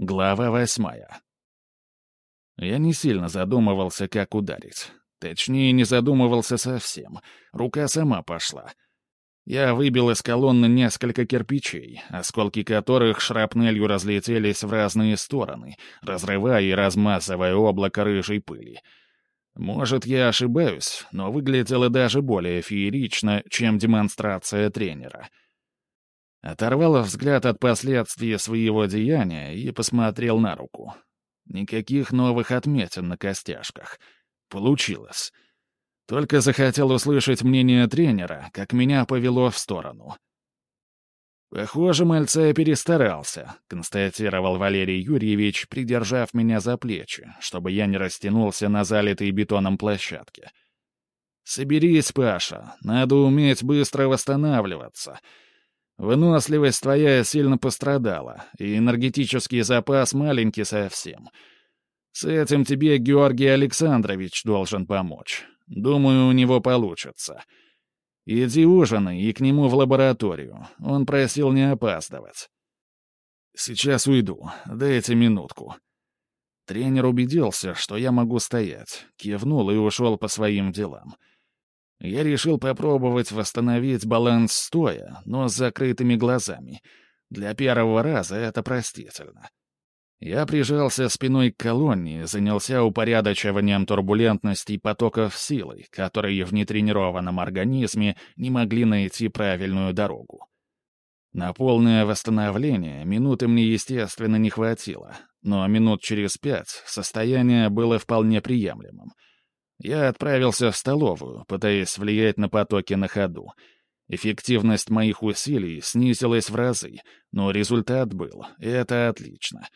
Глава восьмая. Я не сильно задумывался, как ударить. Точнее, не задумывался совсем. Рука сама пошла. Я выбил из колонны несколько кирпичей, осколки которых шрапнелью разлетелись в разные стороны, разрывая и размазывая облако рыжей пыли. Может, я ошибаюсь, но выглядело даже более феерично, чем демонстрация тренера — Оторвал взгляд от последствий своего деяния и посмотрел на руку. Никаких новых отметин на костяшках. Получилось. Только захотел услышать мнение тренера, как меня повело в сторону. «Похоже, мальца перестарался», — констатировал Валерий Юрьевич, придержав меня за плечи, чтобы я не растянулся на залитой бетоном площадке. «Соберись, Паша, надо уметь быстро восстанавливаться». Выносливость твоя сильно пострадала, и энергетический запас маленький совсем. С этим тебе Георгий Александрович должен помочь. Думаю, у него получится. Иди ужинай и к нему в лабораторию. Он просил не опаздывать. Сейчас уйду. Дайте минутку. Тренер убедился, что я могу стоять, кивнул и ушел по своим делам. Я решил попробовать восстановить баланс стоя, но с закрытыми глазами. Для первого раза это простительно. Я прижался спиной к колонне, занялся упорядочиванием турбулентностей потоков силы, которые в нетренированном организме не могли найти правильную дорогу. На полное восстановление минуты мне, естественно, не хватило, но минут через пять состояние было вполне приемлемым — я отправился в столовую, пытаясь влиять на потоки на ходу. Эффективность моих усилий снизилась в разы, но результат был, и это отлично.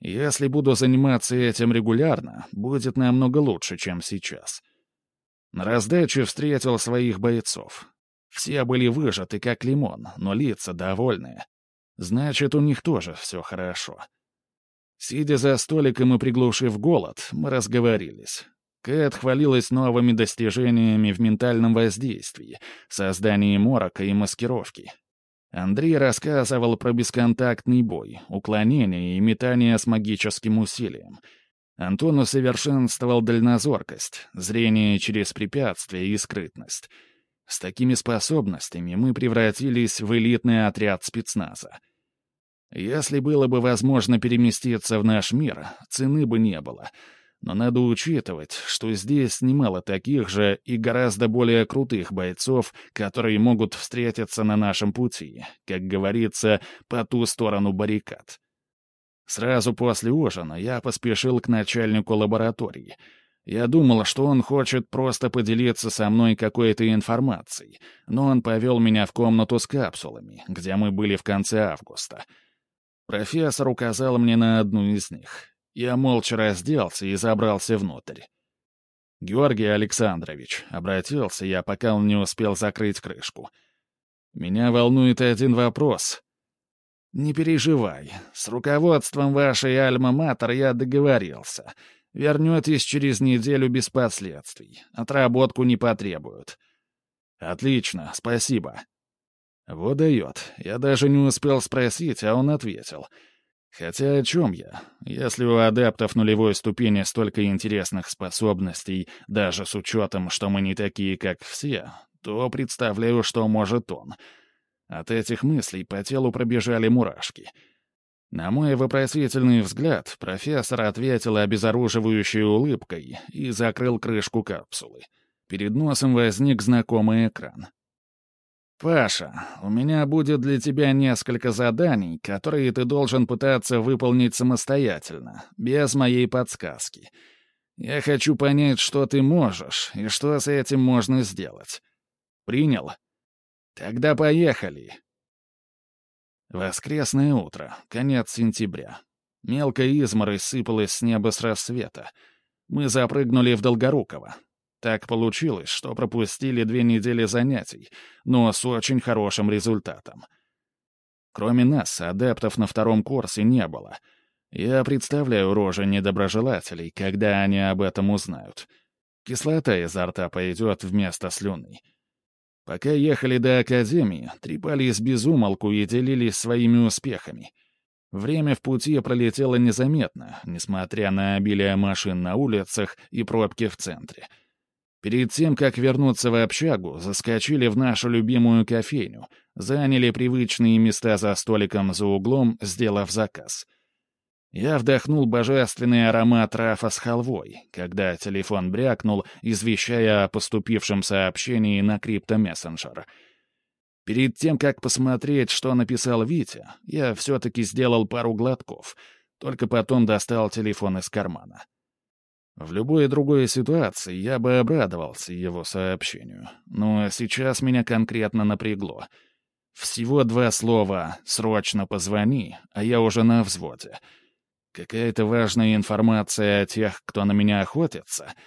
Если буду заниматься этим регулярно, будет намного лучше, чем сейчас. На раздаче встретил своих бойцов. Все были выжаты, как лимон, но лица довольные. Значит, у них тоже все хорошо. Сидя за столиком и приглушив голод, мы разговорились. Кэт хвалилась новыми достижениями в ментальном воздействии, создании морока и маскировки. Андрей рассказывал про бесконтактный бой, уклонение и метание с магическим усилием. Антон усовершенствовал дальнозоркость, зрение через препятствия и скрытность. С такими способностями мы превратились в элитный отряд спецназа. Если было бы возможно переместиться в наш мир, цены бы не было — но надо учитывать, что здесь немало таких же и гораздо более крутых бойцов, которые могут встретиться на нашем пути, как говорится, по ту сторону баррикад. Сразу после ужина я поспешил к начальнику лаборатории. Я думал, что он хочет просто поделиться со мной какой-то информацией, но он повел меня в комнату с капсулами, где мы были в конце августа. Профессор указал мне на одну из них. Я молча разделся и забрался внутрь. «Георгий Александрович», — обратился я, пока он не успел закрыть крышку. «Меня волнует один вопрос». «Не переживай. С руководством вашей Альма-Матер я договорился. Вернетесь через неделю без последствий. Отработку не потребуют». «Отлично, спасибо». Вот дает. Я даже не успел спросить, а он ответил — Хотя о чем я? Если у адептов нулевой ступени столько интересных способностей, даже с учетом, что мы не такие, как все, то представляю, что может он. От этих мыслей по телу пробежали мурашки. На мой вопросительный взгляд профессор ответил обезоруживающей улыбкой и закрыл крышку капсулы. Перед носом возник знакомый экран. «Паша, у меня будет для тебя несколько заданий, которые ты должен пытаться выполнить самостоятельно, без моей подсказки. Я хочу понять, что ты можешь и что с этим можно сделать. Принял? Тогда поехали!» Воскресное утро, конец сентября. Мелкая изморозь сыпалась с неба с рассвета. Мы запрыгнули в Долгоруково. Так получилось, что пропустили две недели занятий, но с очень хорошим результатом. Кроме нас, адептов на втором курсе не было. Я представляю рожи недоброжелателей, когда они об этом узнают. Кислота изо рта пойдет вместо слюны. Пока ехали до Академии, трепались без умолку и делились своими успехами. Время в пути пролетело незаметно, несмотря на обилие машин на улицах и пробки в центре. Перед тем, как вернуться в общагу, заскочили в нашу любимую кофейню, заняли привычные места за столиком за углом, сделав заказ. Я вдохнул божественный аромат рафа с халвой, когда телефон брякнул, извещая о поступившем сообщении на криптомессенджер — Перед тем, как посмотреть, что написал Витя, я все-таки сделал пару глотков, только потом достал телефон из кармана. В любой другой ситуации я бы обрадовался его сообщению, но сейчас меня конкретно напрягло. Всего два слова «срочно позвони», а я уже на взводе. Какая-то важная информация о тех, кто на меня охотится —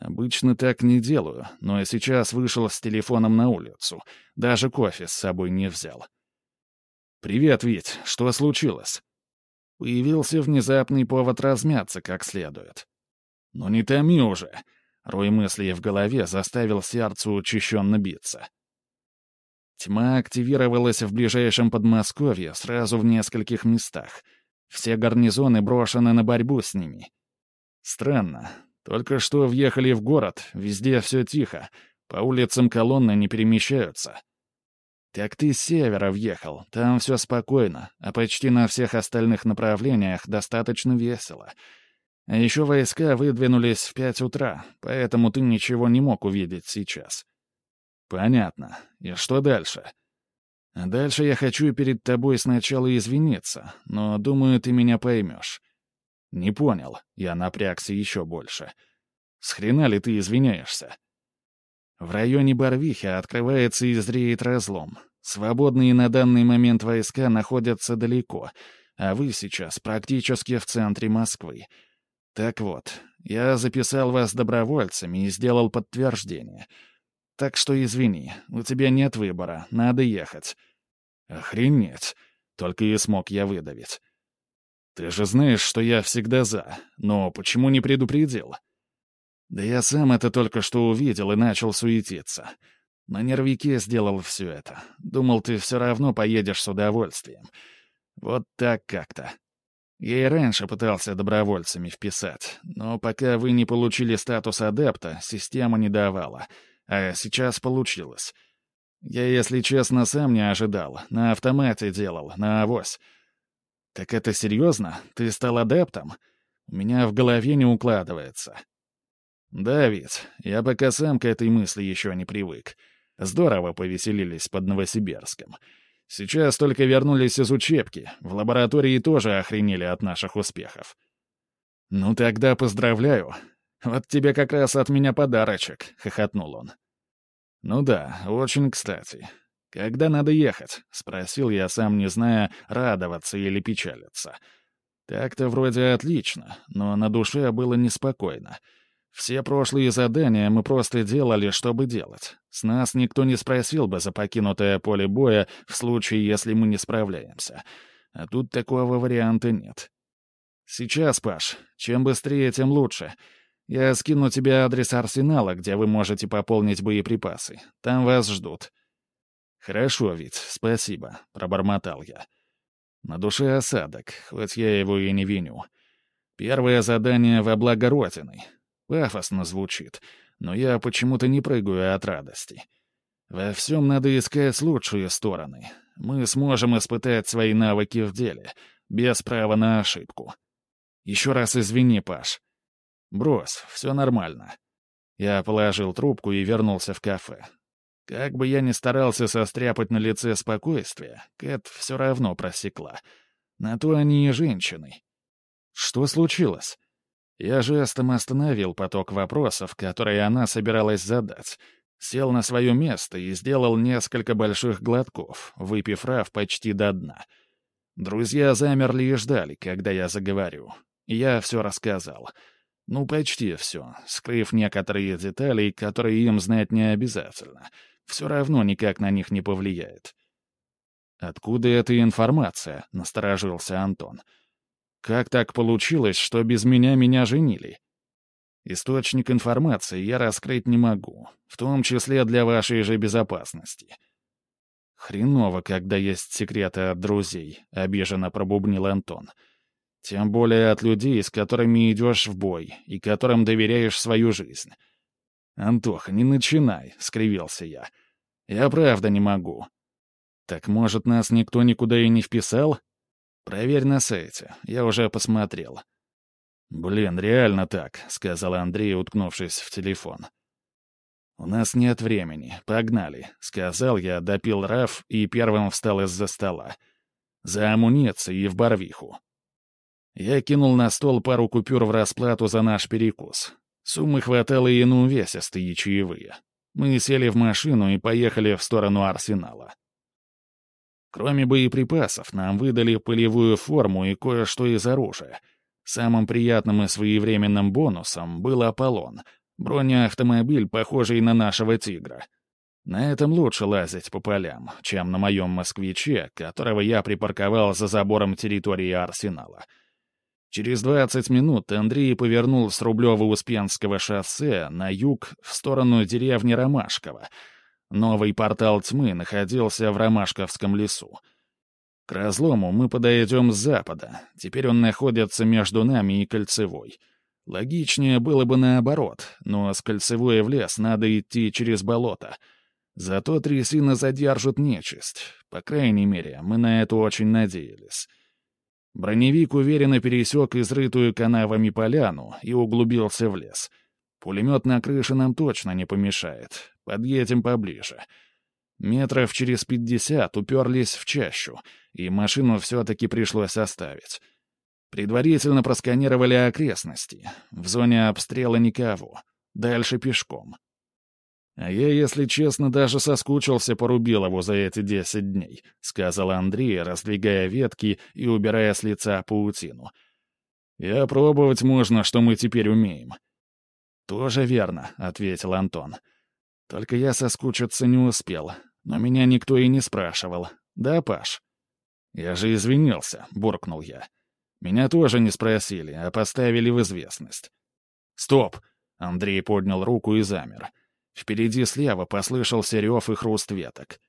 Обычно так не делаю, но сейчас вышел с телефоном на улицу. Даже кофе с собой не взял. «Привет, Вить. Что случилось?» Появился внезапный повод размяться как следует. «Ну не томи уже!» Рой мыслей в голове заставил сердце учащенно биться. Тьма активировалась в ближайшем Подмосковье сразу в нескольких местах. Все гарнизоны брошены на борьбу с ними. Странно, только что въехали в город, везде все тихо, по улицам колонны не перемещаются. Так ты с севера въехал, там все спокойно, а почти на всех остальных направлениях достаточно весело. А еще войска выдвинулись в пять утра, поэтому ты ничего не мог увидеть сейчас. Понятно. И что дальше? Дальше я хочу перед тобой сначала извиниться, но думаю, ты меня поймешь. «Не понял». Я напрягся еще больше. «С хрена ли ты извиняешься?» В районе Барвихи открывается и зреет разлом. Свободные на данный момент войска находятся далеко, а вы сейчас практически в центре Москвы. Так вот, я записал вас добровольцами и сделал подтверждение. Так что извини, у тебя нет выбора, надо ехать. Охренеть, только и смог я выдавить. Ты же знаешь, что я всегда за, но почему не предупредил? Да я сам это только что увидел и начал суетиться. На нервике сделал все это. Думал, ты все равно поедешь с удовольствием. Вот так как-то. Я и раньше пытался добровольцами вписать, но пока вы не получили статус адепта, система не давала. А сейчас получилось. Я, если честно, сам не ожидал. На автомате делал, на авось. «Так это серьезно? Ты стал адептом? У меня в голове не укладывается». «Да, ведь, я пока сам к этой мысли еще не привык. Здорово повеселились под Новосибирском. Сейчас только вернулись из учебки, в лаборатории тоже охренели от наших успехов». «Ну тогда поздравляю. Вот тебе как раз от меня подарочек», — хохотнул он. «Ну да, очень кстати. «Когда надо ехать?» — спросил я, сам не зная, радоваться или печалиться. Так-то вроде отлично, но на душе было неспокойно. Все прошлые задания мы просто делали, чтобы делать. С нас никто не спросил бы за покинутое поле боя в случае, если мы не справляемся. А тут такого варианта нет. Сейчас, Паш, чем быстрее, тем лучше. Я скину тебе адрес арсенала, где вы можете пополнить боеприпасы. Там вас ждут. «Хорошо, ведь, спасибо», — пробормотал я. На душе осадок, хоть я его и не виню. Первое задание во благо Родины. Пафосно звучит, но я почему-то не прыгаю от радости. Во всем надо искать лучшие стороны. Мы сможем испытать свои навыки в деле, без права на ошибку. Еще раз извини, Паш. Брось, все нормально. Я положил трубку и вернулся в кафе. Как бы я ни старался состряпать на лице спокойствие, Кэт все равно просекла. На то они и женщины. Что случилось? Я жестом остановил поток вопросов, которые она собиралась задать. Сел на свое место и сделал несколько больших глотков, выпив раф почти до дна. Друзья замерли и ждали, когда я заговорю. Я все рассказал. Ну, почти все, скрыв некоторые детали, которые им знать не обязательно — все равно никак на них не повлияет. «Откуда эта информация?» — насторожился Антон. «Как так получилось, что без меня меня женили?» «Источник информации я раскрыть не могу, в том числе для вашей же безопасности». «Хреново, когда есть секреты от друзей», — обиженно пробубнил Антон. «Тем более от людей, с которыми идешь в бой и которым доверяешь свою жизнь». «Антоха, не начинай», — скривился я. «Я правда не могу». «Так, может, нас никто никуда и не вписал?» «Проверь на сайте, я уже посмотрел». «Блин, реально так», — сказал Андрей, уткнувшись в телефон. «У нас нет времени. Погнали», — сказал я, допил раф и первым встал из-за стола. «За амуницией и в барвиху». Я кинул на стол пару купюр в расплату за наш перекус. Суммы хватало и на увесистые чаевые. Мы сели в машину и поехали в сторону арсенала. Кроме боеприпасов, нам выдали полевую форму и кое-что из оружия. Самым приятным и своевременным бонусом был Аполлон — Бронеавтомобиль, похожий на нашего «Тигра». На этом лучше лазить по полям, чем на моем «Москвиче», которого я припарковал за забором территории арсенала. Через 20 минут Андрей повернул с Рублево-Успенского шоссе на юг в сторону деревни Ромашково. Новый портал тьмы находился в Ромашковском лесу. К разлому мы подойдем с запада. Теперь он находится между нами и Кольцевой — Логичнее было бы наоборот, но с кольцевой в лес надо идти через болото. Зато трясина задержит нечисть. По крайней мере, мы на это очень надеялись. Броневик уверенно пересек изрытую канавами поляну и углубился в лес. Пулемет на крыше нам точно не помешает. Подъедем поближе. Метров через пятьдесят уперлись в чащу, и машину все-таки пришлось оставить. Предварительно просканировали окрестности. В зоне обстрела никого. Дальше пешком. «А я, если честно, даже соскучился по Рубилову за эти десять дней», — сказал Андрей, раздвигая ветки и убирая с лица паутину. «И опробовать можно, что мы теперь умеем». «Тоже верно», — ответил Антон. «Только я соскучиться не успел, но меня никто и не спрашивал. Да, Паш?» «Я же извинился», — буркнул я. Меня тоже не спросили, а поставили в известность. «Стоп!» — Андрей поднял руку и замер. Впереди слева послышался рев и хруст веток.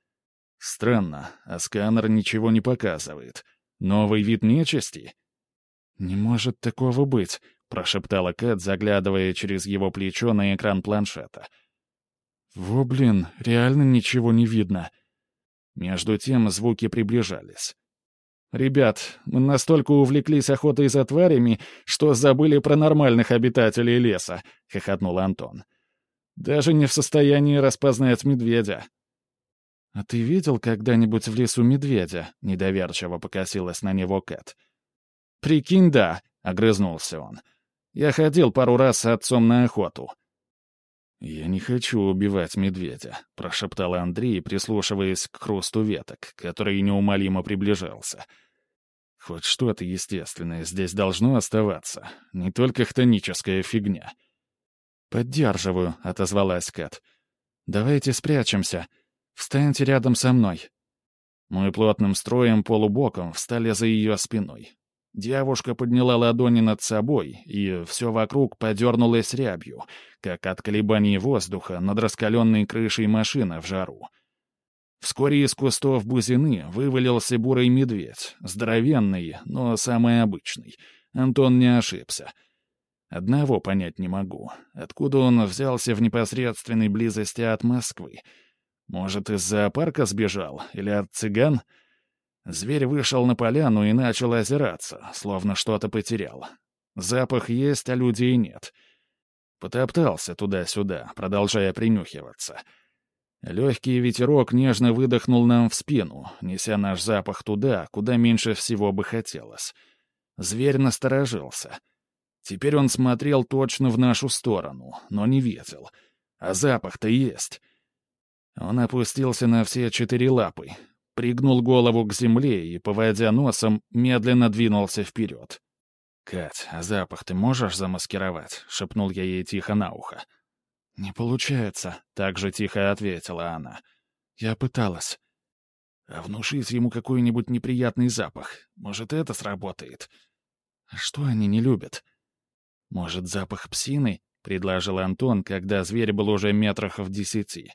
Странно, а сканер ничего не показывает. Новый вид нечисти? «Не может такого быть», — прошептала Кэт, заглядывая через его плечо на экран планшета. «Во, блин, реально ничего не видно». Между тем звуки приближались. «Ребят, мы настолько увлеклись охотой за тварями, что забыли про нормальных обитателей леса», — хохотнул Антон. «Даже не в состоянии распознать медведя». «А ты видел когда-нибудь в лесу медведя?» — недоверчиво покосилась на него Кэт. «Прикинь, да», — огрызнулся он. «Я ходил пару раз с отцом на охоту». «Я не хочу убивать медведя», — прошептал Андрей, прислушиваясь к хрусту веток, который неумолимо приближался. «Хоть что-то естественное здесь должно оставаться, не только хтоническая фигня». «Поддерживаю», — отозвалась Кэт. «Давайте спрячемся. Встаньте рядом со мной». Мы плотным строем полубоком встали за ее спиной. Девушка подняла ладони над собой, и все вокруг подернулось рябью, как от колебаний воздуха над раскаленной крышей машины в жару. Вскоре из кустов бузины вывалился бурый медведь, здоровенный, но самый обычный. Антон не ошибся. Одного понять не могу. Откуда он взялся в непосредственной близости от Москвы? Может, из зоопарка сбежал? Или от цыган? — Зверь вышел на поляну и начал озираться, словно что-то потерял. Запах есть, а людей нет. Потоптался туда-сюда, продолжая принюхиваться. Легкий ветерок нежно выдохнул нам в спину, неся наш запах туда, куда меньше всего бы хотелось. Зверь насторожился. Теперь он смотрел точно в нашу сторону, но не видел. А запах-то есть. Он опустился на все четыре лапы, пригнул голову к земле и, поводя носом, медленно двинулся вперед. «Кать, а запах ты можешь замаскировать?» — шепнул я ей тихо на ухо. «Не получается», — так же тихо ответила она. «Я пыталась». «А внушить ему какой-нибудь неприятный запах. Может, это сработает?» «А что они не любят?» «Может, запах псины?» — предложил Антон, когда зверь был уже метрах в десяти.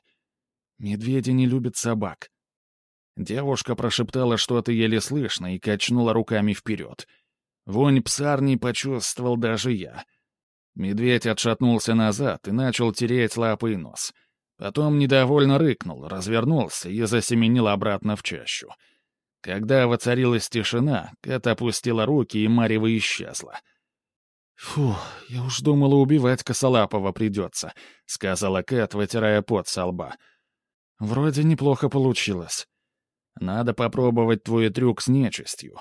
«Медведи не любят собак». Девушка прошептала что-то еле слышно и качнула руками вперед. Вонь псарни почувствовал даже я. Медведь отшатнулся назад и начал тереть лапы и нос. Потом недовольно рыкнул, развернулся и засеменил обратно в чащу. Когда воцарилась тишина, Кэт опустила руки, и Марева исчезла. «Фу, я уж думала, убивать Косолапова придется», — сказала Кэт, вытирая пот со лба. «Вроде неплохо получилось». Надо попробовать твой трюк с нечистью».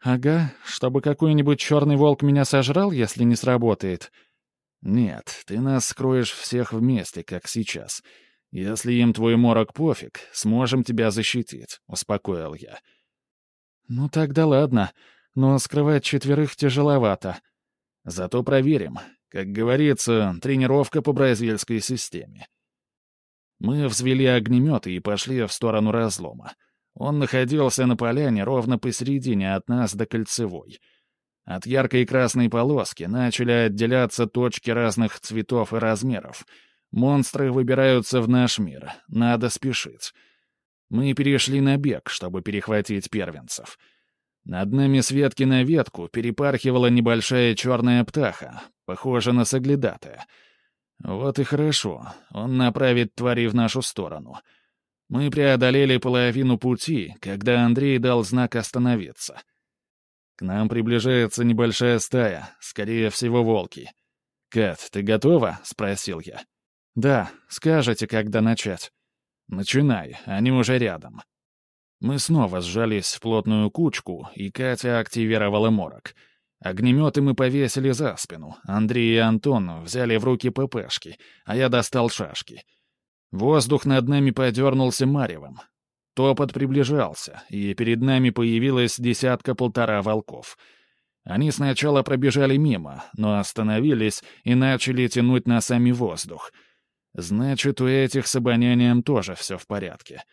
«Ага, чтобы какой-нибудь черный волк меня сожрал, если не сработает?» «Нет, ты нас скроешь всех вместе, как сейчас. Если им твой морок пофиг, сможем тебя защитить», — успокоил я. «Ну тогда ладно, но скрывать четверых тяжеловато. Зато проверим. Как говорится, тренировка по бразильской системе». Мы взвели огнеметы и пошли в сторону разлома. Он находился на поляне ровно посередине от нас до кольцевой. От яркой красной полоски начали отделяться точки разных цветов и размеров. Монстры выбираются в наш мир. Надо спешить. Мы перешли на бег, чтобы перехватить первенцев. Над нами с ветки на ветку перепархивала небольшая черная птаха, похожа на соглядатая. Вот и хорошо, он направит твари в нашу сторону — мы преодолели половину пути, когда Андрей дал знак остановиться. К нам приближается небольшая стая, скорее всего, волки. «Кэт, ты готова?» — спросил я. «Да, скажете, когда начать». «Начинай, они уже рядом». Мы снова сжались в плотную кучку, и Катя активировала морок. Огнеметы мы повесили за спину. Андрей и Антон взяли в руки ППшки, а я достал шашки — Воздух над нами подернулся маревом. Топот приближался, и перед нами появилась десятка-полтора волков. Они сначала пробежали мимо, но остановились и начали тянуть на сами воздух. Значит, у этих с обонянием тоже все в порядке.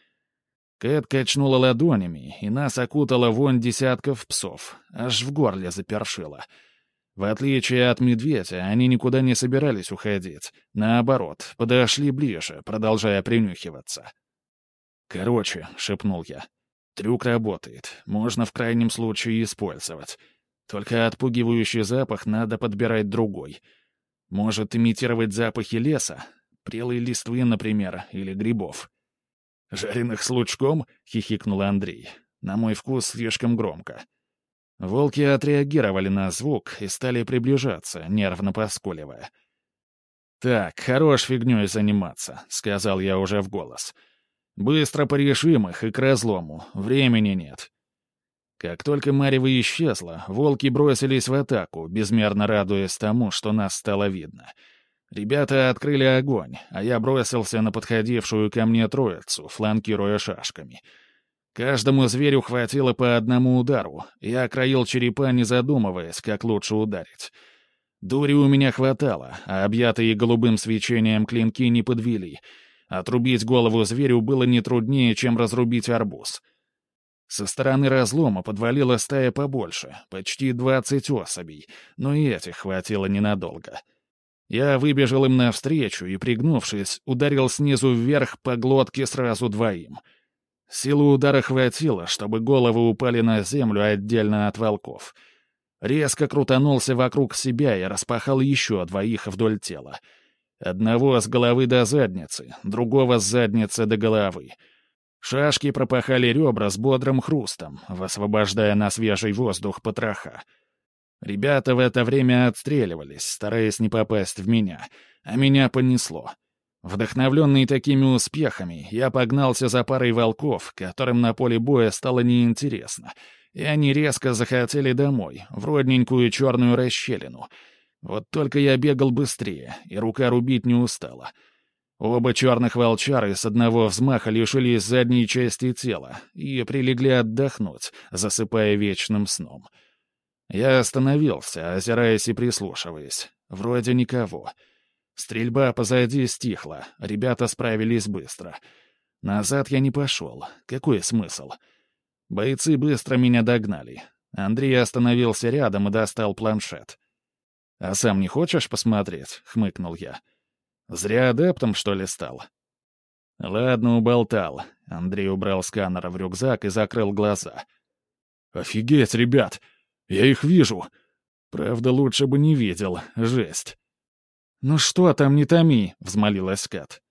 Кэт качнула ладонями, и нас окутала вонь десятков псов, аж в горле запершила — в отличие от медведя, они никуда не собирались уходить. Наоборот, подошли ближе, продолжая принюхиваться. «Короче», — шепнул я, — «трюк работает. Можно в крайнем случае использовать. Только отпугивающий запах надо подбирать другой. Может, имитировать запахи леса? Прелой листвы, например, или грибов». «Жареных с лучком?» — хихикнул Андрей. «На мой вкус слишком громко». Волки отреагировали на звук и стали приближаться, нервно поскуливая. «Так, хорош фигнёй заниматься», — сказал я уже в голос. «Быстро порешим их и к разлому, времени нет». Как только Марева исчезла, волки бросились в атаку, безмерно радуясь тому, что нас стало видно. Ребята открыли огонь, а я бросился на подходившую ко мне троицу, фланкируя шашками — Каждому зверю хватило по одному удару. Я кроил черепа, не задумываясь, как лучше ударить. Дури у меня хватало, а объятые голубым свечением клинки не подвели. Отрубить голову зверю было не труднее, чем разрубить арбуз. Со стороны разлома подвалила стая побольше, почти двадцать особей, но и этих хватило ненадолго. Я выбежал им навстречу и, пригнувшись, ударил снизу вверх по глотке сразу двоим — Силы удара хватило, чтобы головы упали на землю отдельно от волков. Резко крутанулся вокруг себя и распахал еще двоих вдоль тела. Одного с головы до задницы, другого с задницы до головы. Шашки пропахали ребра с бодрым хрустом, высвобождая на свежий воздух потроха. Ребята в это время отстреливались, стараясь не попасть в меня, а меня понесло — Вдохновленный такими успехами, я погнался за парой волков, которым на поле боя стало неинтересно, и они резко захотели домой, в родненькую черную расщелину. Вот только я бегал быстрее, и рука рубить не устала. Оба черных волчары с одного взмаха лишились задней части тела и прилегли отдохнуть, засыпая вечным сном. Я остановился, озираясь и прислушиваясь. Вроде никого — Стрельба позади стихла, ребята справились быстро. Назад я не пошел. Какой смысл? Бойцы быстро меня догнали. Андрей остановился рядом и достал планшет. «А сам не хочешь посмотреть?» — хмыкнул я. «Зря адептом, что ли, стал?» Ладно, уболтал. Андрей убрал сканер в рюкзак и закрыл глаза. «Офигеть, ребят! Я их вижу! Правда, лучше бы не видел. Жесть!» «Ну что там, не томи!» — взмолилась Кат.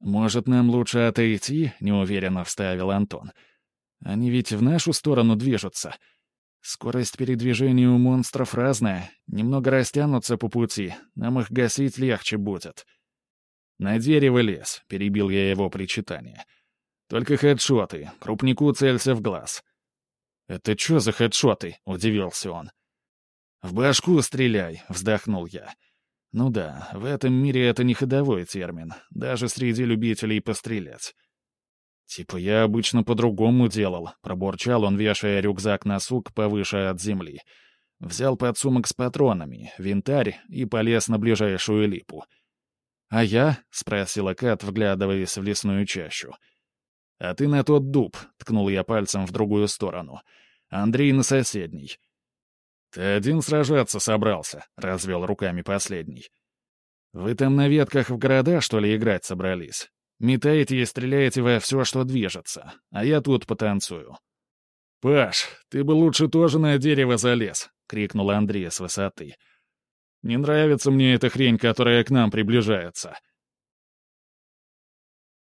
«Может, нам лучше отойти?» — неуверенно вставил Антон. «Они ведь в нашу сторону движутся. Скорость передвижения у монстров разная. Немного растянутся по пути. Нам их гасить легче будет». «На дерево лес», — перебил я его причитание. «Только хедшоты. Крупнику целься в глаз». «Это что за хедшоты?» — удивился он. «В башку стреляй», — вздохнул я. «Ну да, в этом мире это не ходовой термин, даже среди любителей пострелять». «Типа я обычно по-другому делал», — пробурчал он, вешая рюкзак на сук повыше от земли. Взял подсумок с патронами, винтарь и полез на ближайшую липу. «А я?» — спросила Кат, вглядываясь в лесную чащу. «А ты на тот дуб», — ткнул я пальцем в другую сторону. «Андрей на соседний». «Ты один сражаться собрался», — развел руками последний. «Вы там на ветках в города, что ли, играть собрались? Метаете и стреляете во все, что движется, а я тут потанцую». «Паш, ты бы лучше тоже на дерево залез», — крикнул Андрей с высоты. «Не нравится мне эта хрень, которая к нам приближается».